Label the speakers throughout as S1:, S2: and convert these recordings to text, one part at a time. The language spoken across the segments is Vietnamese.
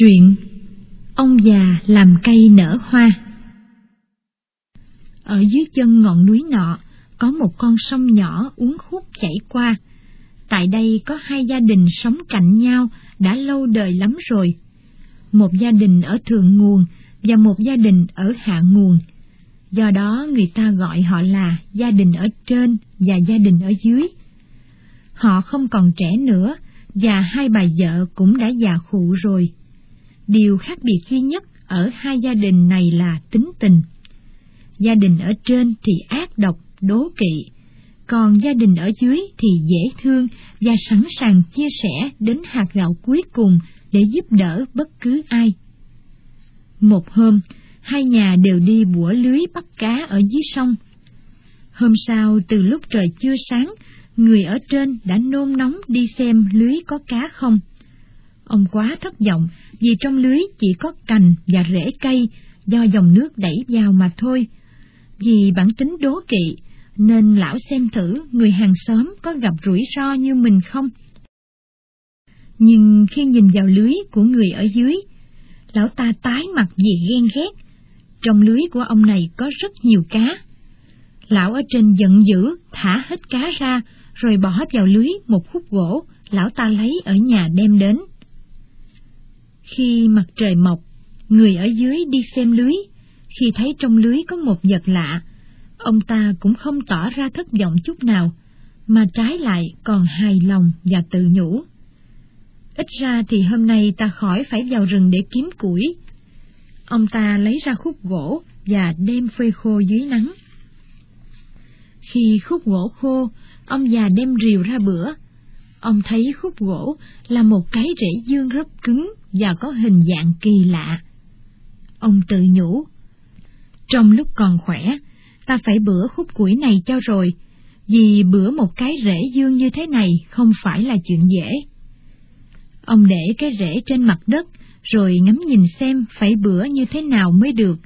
S1: chuyện Ông già làm cây nở hoa Ở dưới chân ngọn núi nọ, có một con sông nhỏ uốn khúc chảy qua. Tại đây có hai gia đình sống cạnh nhau đã lâu đời lắm rồi. Một gia đình ở thượng nguồn và một gia đình ở hạ nguồn. Do đó người ta gọi họ là gia đình ở trên và gia đình ở dưới. Họ không còn trẻ nữa và hai bà vợ cũng đã già khụ rồi Điều khác biệt duy nhất ở hai gia đình này là tính tình. Gia đình ở trên thì ác độc, đố kỵ, còn gia đình ở dưới thì dễ thương và sẵn sàng chia sẻ đến hạt gạo cuối cùng để giúp đỡ bất cứ ai. Một hôm, hai nhà đều đi bủa lưới bắt cá ở dưới sông. Hôm sau, từ lúc trời chưa sáng, người ở trên đã nôn nóng đi xem lưới có cá không. Ông quá thất vọng vì trong lưới chỉ có cành và rễ cây do dòng nước đẩy vào mà thôi. Vì bản tính đố kỵ, nên lão xem thử người hàng xóm có gặp rủi ro như mình không. Nhưng khi nhìn vào lưới của người ở dưới, lão ta tái mặt vì ghen ghét. Trong lưới của ông này có rất nhiều cá. Lão ở trên giận dữ, thả hết cá ra, rồi bỏ vào lưới một khúc gỗ, lão ta lấy ở nhà đem đến. Khi mặt trời mọc, người ở dưới đi xem lưới, khi thấy trong lưới có một vật lạ, ông ta cũng không tỏ ra thất vọng chút nào, mà trái lại còn hài lòng và tự nhủ. Ít ra thì hôm nay ta khỏi phải vào rừng để kiếm củi. Ông ta lấy ra khúc gỗ và đem phơi khô dưới nắng. Khi khúc gỗ khô, ông già đem rìu ra bữa, ông thấy khúc gỗ là một cái rễ dương rất cứng và có hình dạng kỳ lạ. Ông tự nhủ, trong lúc còn khỏe, ta phải bữa khúc củi này cho rồi, vì bữa một cái rễ dương như thế này không phải là chuyện dễ. Ông để cái rễ trên mặt đất, rồi ngắm nhìn xem phải bữa như thế nào mới được.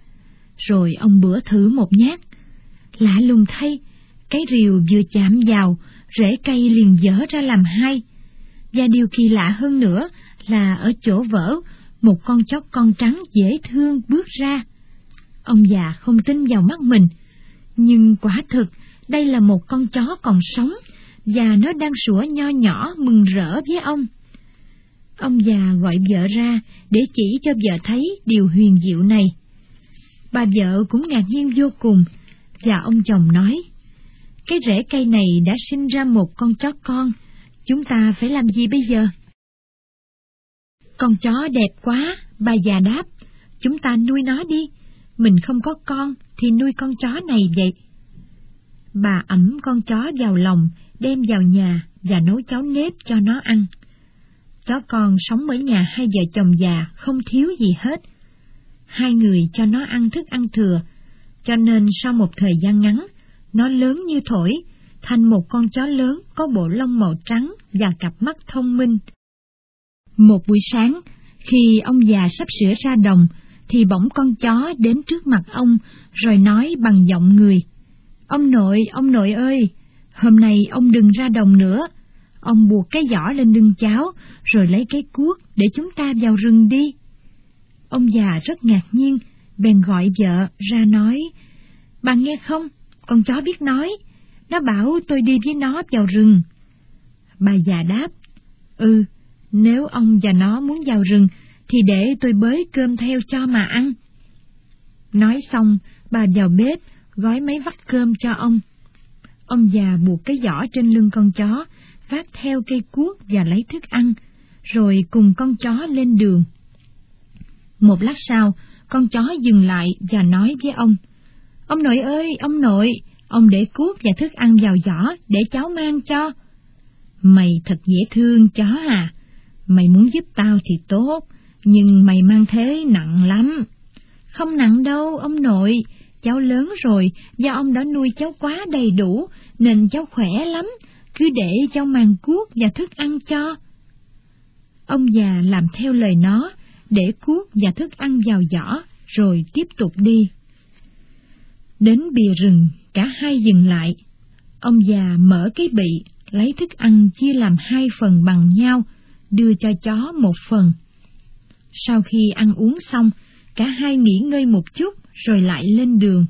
S1: Rồi ông bữa thử một nhát. Lạ lùng thay, cái rìu vừa chạm vào, rễ cây liền dở ra làm hai. Và điều kỳ lạ hơn nữa là ở chỗ vỡ, một con chó con trắng dễ thương bước ra. Ông già không tin vào mắt mình, nhưng quả thực đây là một con chó còn sống, và nó đang sủa nho nhỏ mừng rỡ với ông. Ông già gọi vợ ra để chỉ cho vợ thấy điều huyền diệu này. Bà vợ cũng ngạc nhiên vô cùng, và ông chồng nói, cái rễ cây này đã sinh ra một con chó con, chúng ta phải làm gì bây giờ? Con chó đẹp quá, bà già đáp, chúng ta nuôi nó đi, mình không có con thì nuôi con chó này vậy. Bà ẩm con chó vào lòng, đem vào nhà và nấu cháo nếp cho nó ăn. Chó con sống ở nhà hai vợ chồng già không thiếu gì hết. Hai người cho nó ăn thức ăn thừa, cho nên sau một thời gian ngắn, nó lớn như thổi, thành một con chó lớn có bộ lông màu trắng và cặp mắt thông minh. Một buổi sáng, khi ông già sắp sửa ra đồng, thì bỗng con chó đến trước mặt ông, rồi nói bằng giọng người. Ông nội, ông nội ơi, hôm nay ông đừng ra đồng nữa. Ông buộc cái giỏ lên lưng cháu, rồi lấy cái cuốc để chúng ta vào rừng đi. Ông già rất ngạc nhiên, bèn gọi vợ ra nói, Bà nghe không, con chó biết nói, nó bảo tôi đi với nó vào rừng. Bà già đáp, Ừ, nếu ông và nó muốn vào rừng, thì để tôi bới cơm theo cho mà ăn. Nói xong, bà vào bếp, gói mấy vắt cơm cho ông. Ông già buộc cái giỏ trên lưng con chó, vác theo cây cuốc và lấy thức ăn, rồi cùng con chó lên đường. Một lát sau, con chó dừng lại và nói với ông, Ông nội ơi, ông nội, ông để cuốc và thức ăn vào giỏ để cháu mang cho. Mày thật dễ thương chó à, mày muốn giúp tao thì tốt, nhưng mày mang thế nặng lắm. Không nặng đâu, ông nội, cháu lớn rồi, do ông đã nuôi cháu quá đầy đủ, nên cháu khỏe lắm, cứ để cháu mang cuốc và thức ăn cho. Ông già làm theo lời nó, để cuốc và thức ăn vào giỏ, rồi tiếp tục đi. Đến bìa rừng, cả hai dừng lại. Ông già mở cái bị, lấy thức ăn chia làm hai phần bằng nhau, đưa cho chó một phần. Sau khi ăn uống xong, cả hai nghỉ ngơi một chút rồi lại lên đường.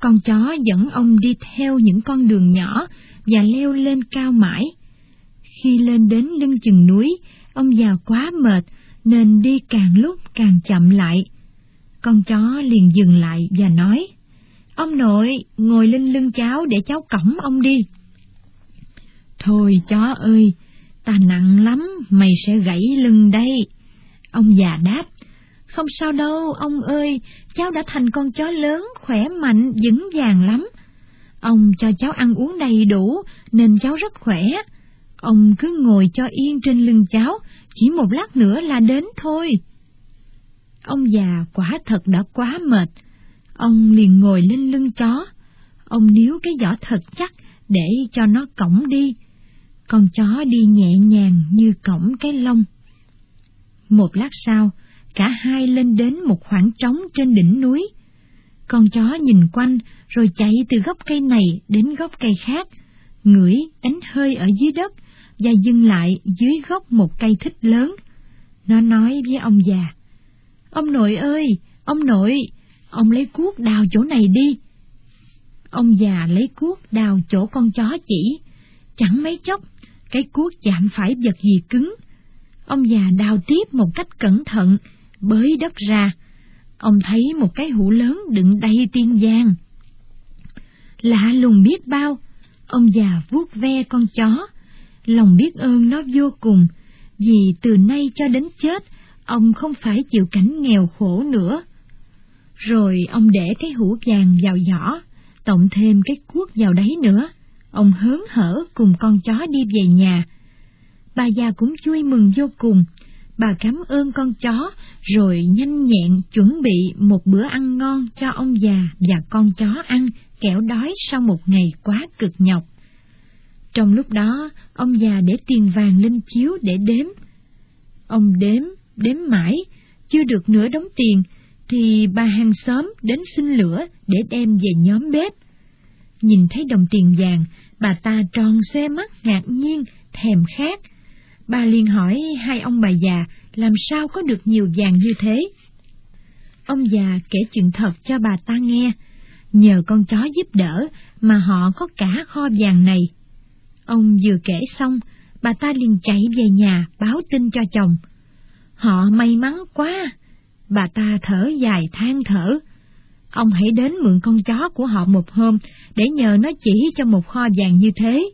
S1: Con chó dẫn ông đi theo những con đường nhỏ và leo lên cao mãi. Khi lên đến lưng chừng núi, ông già quá mệt nên đi càng lúc càng chậm lại. Con chó liền dừng lại và nói, Ông nội, ngồi lên lưng cháu để cháu cõng ông đi. Thôi chó ơi, ta nặng lắm, mày sẽ gãy lưng đây. Ông già đáp, không sao đâu, ông ơi, cháu đã thành con chó lớn, khỏe mạnh, vững vàng lắm. Ông cho cháu ăn uống đầy đủ, nên cháu rất khỏe. Ông cứ ngồi cho yên trên lưng cháu, chỉ một lát nữa là đến thôi. Ông già quả thật đã quá mệt. Ông liền ngồi lên lưng chó. Ông níu cái giỏ thật chắc để cho nó cổng đi. Con chó đi nhẹ nhàng như cổng cái lông. Một lát sau, cả hai lên đến một khoảng trống trên đỉnh núi. Con chó nhìn quanh rồi chạy từ gốc cây này đến gốc cây khác, ngửi đánh hơi ở dưới đất và dừng lại dưới gốc một cây thích lớn. Nó nói với ông già, Ông nội ơi, ông nội, ông lấy cuốc đào chỗ này đi. Ông già lấy cuốc đào chỗ con chó chỉ, chẳng mấy chốc, cái cuốc chạm phải vật gì cứng. Ông già đào tiếp một cách cẩn thận, bới đất ra. Ông thấy một cái hũ lớn đựng đầy tiên giang. Lạ lùng biết bao, ông già vuốt ve con chó, lòng biết ơn nó vô cùng, vì từ nay cho đến chết, ông không phải chịu cảnh nghèo khổ nữa. Rồi ông để cái hũ vàng vào giỏ, tổng thêm cái cuốc vào đấy nữa. Ông hớn hở cùng con chó đi về nhà. Bà già cũng vui mừng vô cùng. Bà cảm ơn con chó, rồi nhanh nhẹn chuẩn bị một bữa ăn ngon cho ông già và con chó ăn, kẻo đói sau một ngày quá cực nhọc. Trong lúc đó, ông già để tiền vàng lên chiếu để đếm. Ông đếm, đếm mãi, chưa được nửa đống tiền, thì bà hàng xóm đến xin lửa để đem về nhóm bếp. Nhìn thấy đồng tiền vàng, bà ta tròn xoe mắt ngạc nhiên, thèm khát. Bà liền hỏi hai ông bà già làm sao có được nhiều vàng như thế. Ông già kể chuyện thật cho bà ta nghe, nhờ con chó giúp đỡ mà họ có cả kho vàng này. Ông vừa kể xong, bà ta liền chạy về nhà báo tin cho chồng. Họ may mắn quá. Bà ta thở dài than thở. Ông hãy đến mượn con chó của họ một hôm để nhờ nó chỉ cho một kho vàng như thế.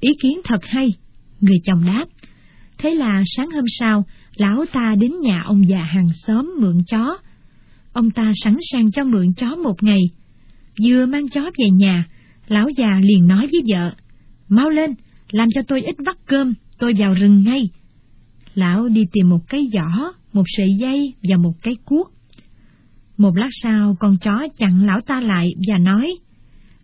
S1: Ý kiến thật hay, người chồng đáp. Thế là sáng hôm sau, lão ta đến nhà ông già hàng xóm mượn chó. Ông ta sẵn sàng cho mượn chó một ngày. Vừa mang chó về nhà, lão già liền nói với vợ, Mau lên, làm cho tôi ít vắt cơm, tôi vào rừng ngay. Lão đi tìm một cái giỏ, một sợi dây và một cái cuốc. Một lát sau, con chó chặn lão ta lại và nói,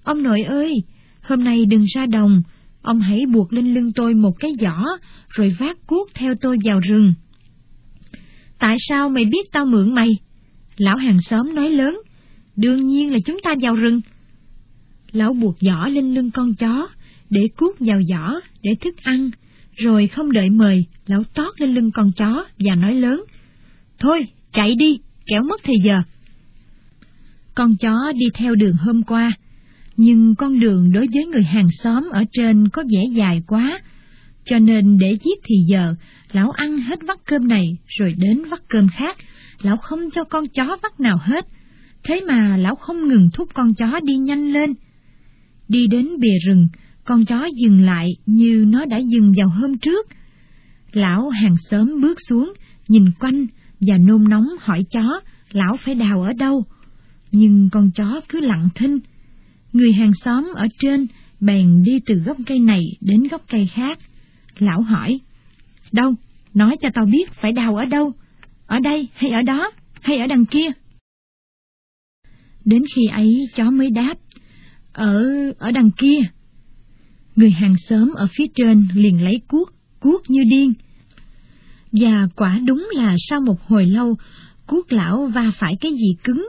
S1: Ông nội ơi, hôm nay đừng ra đồng, ông hãy buộc lên lưng tôi một cái giỏ, rồi vác cuốc theo tôi vào rừng. Tại sao mày biết tao mượn mày? Lão hàng xóm nói lớn, đương nhiên là chúng ta vào rừng. Lão buộc giỏ lên lưng con chó, để cuốc vào giỏ, để thức ăn, rồi không đợi mời, lão tót lên lưng con chó và nói lớn, Thôi, chạy đi, kéo mất thời giờ. Con chó đi theo đường hôm qua, nhưng con đường đối với người hàng xóm ở trên có vẻ dài quá, cho nên để giết thì giờ, lão ăn hết vắt cơm này rồi đến vắt cơm khác, lão không cho con chó vắt nào hết. Thế mà lão không ngừng thúc con chó đi nhanh lên. Đi đến bìa rừng, con chó dừng lại như nó đã dừng vào hôm trước. Lão hàng xóm bước xuống, nhìn quanh và nôn nóng hỏi chó lão phải đào ở đâu. Nhưng con chó cứ lặng thinh. Người hàng xóm ở trên bèn đi từ gốc cây này đến gốc cây khác. Lão hỏi, đâu, nói cho tao biết phải đào ở đâu, ở đây hay ở đó, hay ở đằng kia. Đến khi ấy chó mới đáp, ở, ở đằng kia. Người hàng xóm ở phía trên liền lấy cuốc, cuốc như điên. Và quả đúng là sau một hồi lâu, cuốc lão va phải cái gì cứng,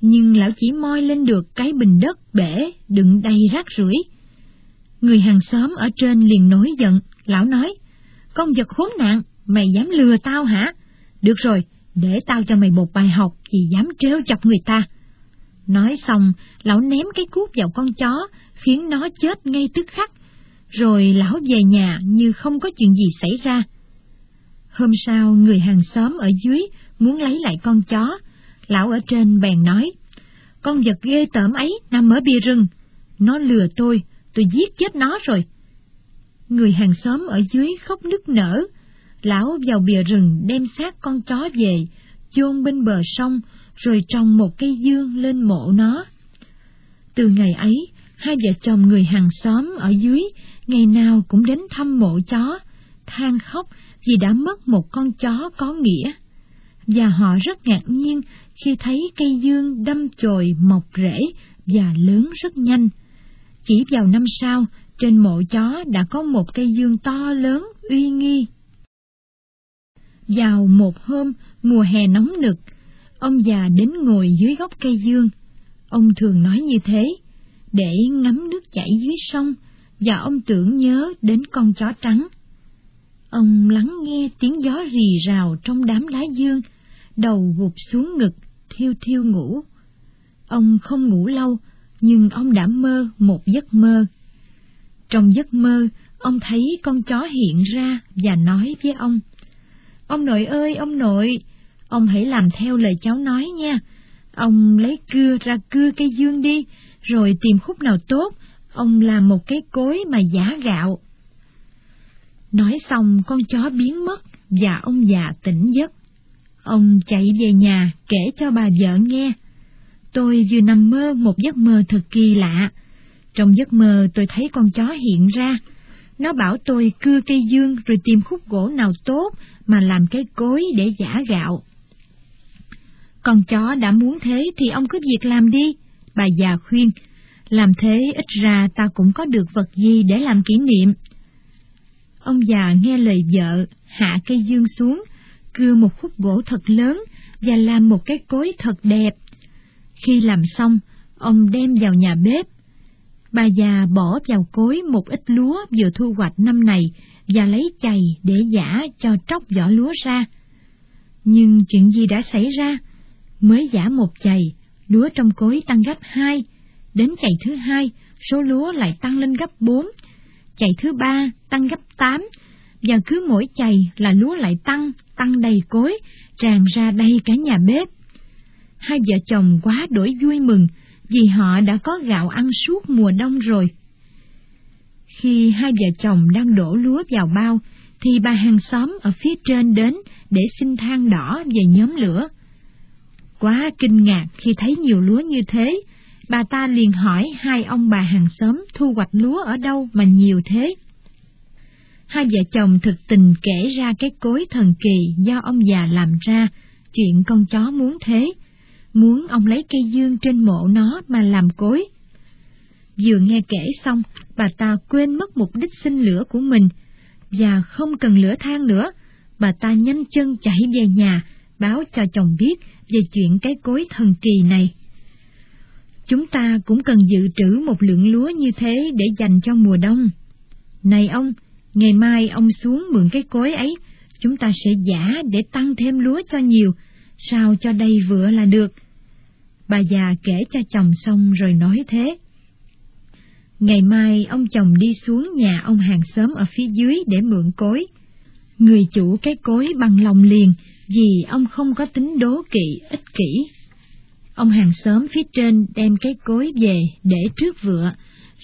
S1: nhưng lão chỉ moi lên được cái bình đất bể đựng đầy rác rưởi. Người hàng xóm ở trên liền nổi giận, lão nói, con vật khốn nạn, Mày dám lừa tao hả? Được rồi, để tao cho mày một bài học vì dám trêu chọc người ta. Nói xong, lão ném cái cuốc vào con chó, khiến nó chết ngay tức khắc. Rồi lão về nhà như không có chuyện gì xảy ra. Hôm sau, người hàng xóm ở dưới muốn lấy lại con chó. Lão ở trên bèn nói, con vật ghê tởm ấy nằm ở bìa rừng. Nó lừa tôi, tôi giết chết nó rồi. Người hàng xóm ở dưới khóc nức nở. Lão vào bìa rừng đem xác con chó về, chôn bên bờ sông, rồi trồng một cây dương lên mộ nó. Từ ngày ấy, hai vợ chồng người hàng xóm ở dưới ngày nào cũng đến thăm mộ chó, than khóc vì đã mất một con chó có nghĩa. Và họ rất ngạc nhiên khi thấy cây dương đâm chồi mọc rễ và lớn rất nhanh. Chỉ vào năm sau, trên mộ chó đã có một cây dương to lớn uy nghi. Vào một hôm, mùa hè nóng nực, ông già đến ngồi dưới gốc cây dương. Ông thường nói như thế, để ngắm nước chảy dưới sông, và ông tưởng nhớ đến con chó trắng. Ông lắng nghe tiếng gió rì rào trong đám lá dương, đầu gục xuống ngực, thiêu thiêu ngủ. Ông không ngủ lâu, nhưng ông đã mơ một giấc mơ. Trong giấc mơ, ông thấy con chó hiện ra và nói với ông. Ông nội ơi, ông nội, ông hãy làm theo lời cháu nói nha. Ông lấy cưa ra cưa cây dương đi, rồi tìm khúc nào tốt, ông làm một cái cối mà giả gạo. Nói xong con chó biến mất và ông già tỉnh giấc. Ông chạy về nhà kể cho bà vợ nghe. Tôi vừa nằm mơ một giấc mơ thật kỳ lạ. Trong giấc mơ tôi thấy con chó hiện ra. Nó bảo tôi cưa cây dương rồi tìm khúc gỗ nào tốt mà làm cái cối để giả gạo. Con chó đã muốn thế thì ông cứ việc làm đi, bà già khuyên. Làm thế ít ra ta cũng có được vật gì để làm kỷ niệm. Ông già nghe lời vợ, hạ cây dương xuống, cưa một khúc gỗ thật lớn và làm một cái cối thật đẹp. Khi làm xong, ông đem vào nhà bếp. Bà già bỏ vào cối một ít lúa vừa thu hoạch năm này và lấy chày để giả cho tróc vỏ lúa ra. Nhưng chuyện gì đã xảy ra? Mới giả một chày, lúa trong cối tăng gấp hai, đến chày thứ hai, số lúa lại tăng lên gấp bốn, chày thứ ba tăng gấp tám, và cứ mỗi chày là lúa lại tăng, tăng đầy cối, tràn ra đầy cả nhà bếp. Hai vợ chồng quá đổi vui mừng, vì họ đã có gạo ăn suốt mùa đông rồi. Khi hai vợ chồng đang đổ lúa vào bao, thì bà hàng xóm ở phía trên đến để xin than đỏ về nhóm lửa. Quá kinh ngạc khi thấy nhiều lúa như thế, bà ta liền hỏi hai ông bà hàng xóm thu hoạch lúa ở đâu mà nhiều thế. Hai vợ chồng thực tình kể ra cái cối thần kỳ do ông già làm ra, chuyện con chó muốn thế, muốn ông lấy cây dương trên mộ nó mà làm cối. Vừa nghe kể xong, bà ta quên mất mục đích sinh lửa của mình, và không cần lửa than nữa, bà ta nhanh chân chạy về nhà, báo cho chồng biết về chuyện cái cối thần kỳ này. Chúng ta cũng cần dự trữ một lượng lúa như thế để dành cho mùa đông. Này ông, ngày mai ông xuống mượn cái cối ấy, chúng ta sẽ giả để tăng thêm lúa cho nhiều, sao cho đây vừa là được. Bà già kể cho chồng xong rồi nói thế. Ngày mai ông chồng đi xuống nhà ông hàng xóm ở phía dưới để mượn cối. Người chủ cái cối bằng lòng liền vì ông không có tính đố kỵ ích kỷ. Ông hàng xóm phía trên đem cái cối về để trước vựa,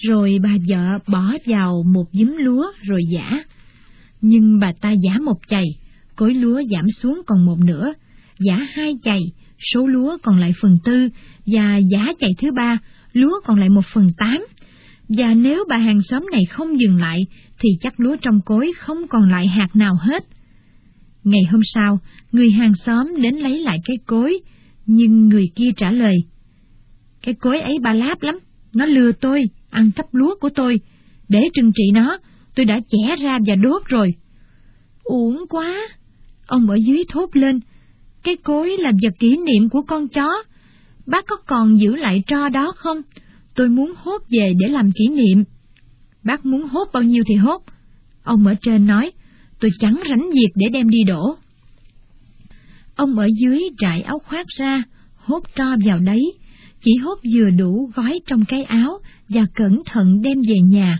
S1: rồi bà vợ bỏ vào một giấm lúa rồi giả. Nhưng bà ta giả một chày, cối lúa giảm xuống còn một nửa, giả hai chày, số lúa còn lại phần tư, và giả chày thứ ba, lúa còn lại một phần tám. Và nếu bà hàng xóm này không dừng lại, thì chắc lúa trong cối không còn lại hạt nào hết. Ngày hôm sau, người hàng xóm đến lấy lại cái cối, nhưng người kia trả lời. Cái cối ấy ba láp lắm, nó lừa tôi, ăn cắp lúa của tôi. Để trừng trị nó, tôi đã chẻ ra và đốt rồi. Uổng quá! Ông ở dưới thốt lên. Cái cối là vật kỷ niệm của con chó. Bác có còn giữ lại tro đó không? Tôi muốn hốt về để làm kỷ niệm. Bác muốn hốt bao nhiêu thì hốt. Ông ở trên nói, tôi chẳng rảnh việc để đem đi đổ. Ông ở dưới trải áo khoác ra, hốt tro vào đấy, chỉ hốt vừa đủ gói trong cái áo và cẩn thận đem về nhà.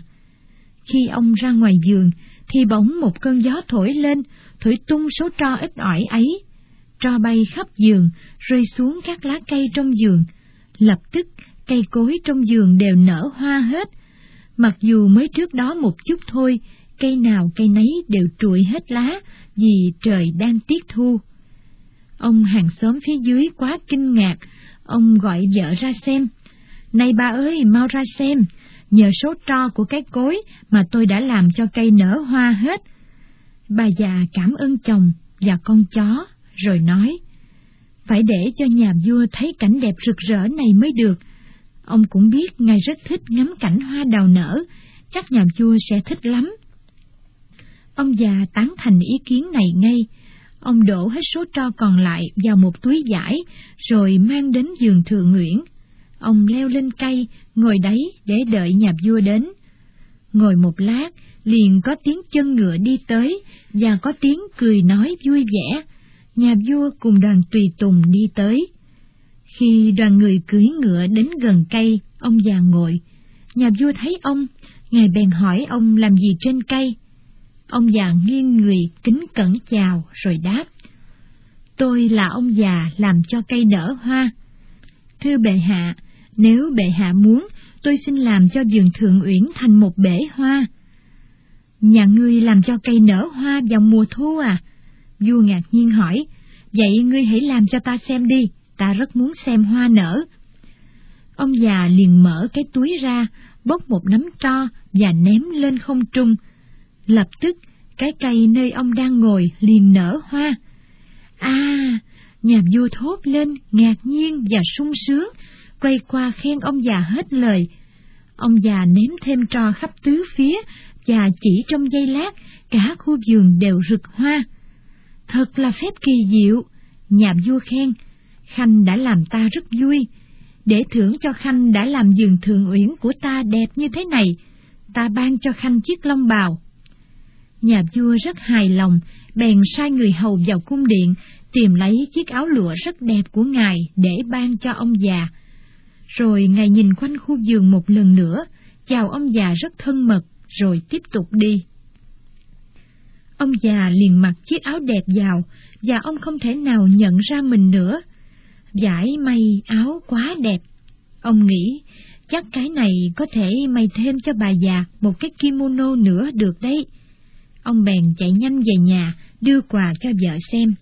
S1: Khi ông ra ngoài giường, thì bỗng một cơn gió thổi lên, thổi tung số tro ít ỏi ấy. Tro bay khắp giường, rơi xuống các lá cây trong giường. Lập tức, cây cối trong giường đều nở hoa hết. Mặc dù mới trước đó một chút thôi, cây nào cây nấy đều trụi hết lá vì trời đang tiết thu. Ông hàng xóm phía dưới quá kinh ngạc, ông gọi vợ ra xem. Này bà ơi, mau ra xem, nhờ số tro của cái cối mà tôi đã làm cho cây nở hoa hết. Bà già cảm ơn chồng và con chó, rồi nói, phải để cho nhà vua thấy cảnh đẹp rực rỡ này mới được. Ông cũng biết ngài rất thích ngắm cảnh hoa đào nở, chắc nhà vua sẽ thích lắm. Ông già tán thành ý kiến này ngay, ông đổ hết số tro còn lại vào một túi vải, rồi mang đến giường thượng Nguyễn. Ông leo lên cây, ngồi đấy để đợi nhà vua đến. Ngồi một lát, liền có tiếng chân ngựa đi tới, và có tiếng cười nói vui vẻ. Nhà vua cùng đoàn tùy tùng đi tới. Khi đoàn người cưỡi ngựa đến gần cây, ông già ngồi. Nhà vua thấy ông, ngài bèn hỏi ông làm gì trên cây. Ông già nghiêng người kính cẩn chào rồi đáp. Tôi là ông già làm cho cây nở hoa. Thưa bệ hạ, nếu bệ hạ muốn, tôi xin làm cho vườn thượng uyển thành một bể hoa. Nhà ngươi làm cho cây nở hoa vào mùa thu à? Vua ngạc nhiên hỏi, vậy ngươi hãy làm cho ta xem đi, ta rất muốn xem hoa nở. Ông già liền mở cái túi ra, bốc một nắm tro và ném lên không trung. Lập tức, cái cây nơi ông đang ngồi liền nở hoa. À, nhà vua thốt lên, ngạc nhiên và sung sướng, quay qua khen ông già hết lời. Ông già ném thêm tro khắp tứ phía, và chỉ trong giây lát, cả khu vườn đều rực hoa. Thật là phép kỳ diệu, nhà vua khen, Khanh đã làm ta rất vui. Để thưởng cho Khanh đã làm giường thường uyển của ta đẹp như thế này, ta ban cho Khanh chiếc long bào. Nhà vua rất hài lòng, bèn sai người hầu vào cung điện, tìm lấy chiếc áo lụa rất đẹp của ngài để ban cho ông già. Rồi ngài nhìn quanh khu vườn một lần nữa, chào ông già rất thân mật, rồi tiếp tục đi. Ông già liền mặc chiếc áo đẹp vào, và ông không thể nào nhận ra mình nữa. Giải may áo quá đẹp. Ông nghĩ, chắc cái này có thể may thêm cho bà già một cái kimono nữa được đấy. Ông bèn chạy nhanh về nhà, đưa quà cho vợ xem.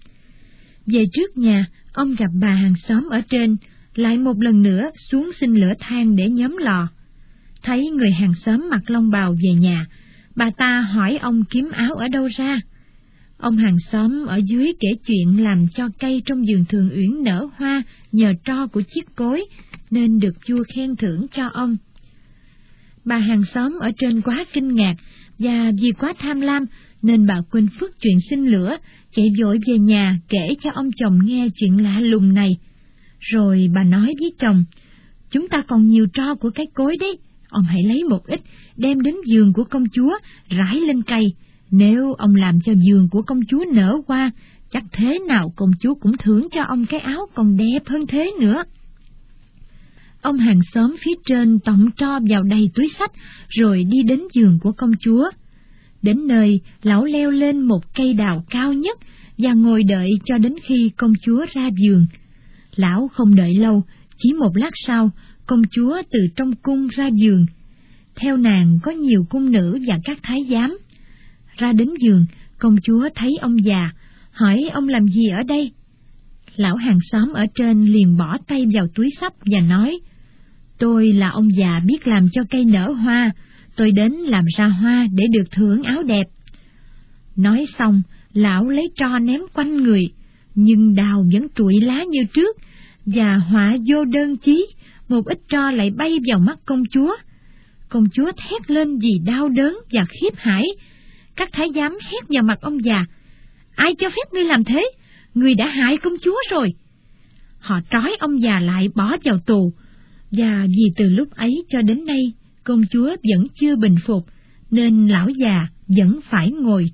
S1: Về trước nhà, ông gặp bà hàng xóm ở trên, lại một lần nữa xuống xin lửa than để nhóm lò. Thấy người hàng xóm mặc long bào về nhà, bà ta hỏi ông kiếm áo ở đâu ra. Ông hàng xóm ở dưới kể chuyện làm cho cây trong vườn thường uyển nở hoa nhờ tro của chiếc cối, nên được vua khen thưởng cho ông. Bà hàng xóm ở trên quá kinh ngạc, và vì quá tham lam, nên bà quên phước chuyện xin lửa, chạy vội về nhà kể cho ông chồng nghe chuyện lạ lùng này. Rồi bà nói với chồng, chúng ta còn nhiều tro của cái cối đấy, ông hãy lấy một ít, đem đến giường của công chúa, rải lên cây. Nếu ông làm cho giường của công chúa nở hoa, chắc thế nào công chúa cũng thưởng cho ông cái áo còn đẹp hơn thế nữa. Ông hàng xóm phía trên tổng tro vào đầy túi sách, rồi đi đến giường của công chúa. Đến nơi, lão leo lên một cây đào cao nhất và ngồi đợi cho đến khi công chúa ra giường. Lão không đợi lâu, chỉ một lát sau, công chúa từ trong cung ra giường. Theo nàng có nhiều cung nữ và các thái giám. Ra đến giường, công chúa thấy ông già, hỏi ông làm gì ở đây? Lão hàng xóm ở trên liền bỏ tay vào túi sách và nói, Tôi là ông già biết làm cho cây nở hoa, tôi đến làm ra hoa để được thưởng áo đẹp. Nói xong, lão lấy tro ném quanh người, nhưng đào vẫn trụi lá như trước, và họa vô đơn chí, một ít tro lại bay vào mắt công chúa. Công chúa thét lên vì đau đớn và khiếp hãi. Các thái giám hét vào mặt ông già, ai cho phép ngươi làm thế? Ngươi đã hại công chúa rồi. Họ trói ông già lại bỏ vào tù, và vì từ lúc ấy cho đến nay, công chúa vẫn chưa bình phục, nên lão già vẫn phải ngồi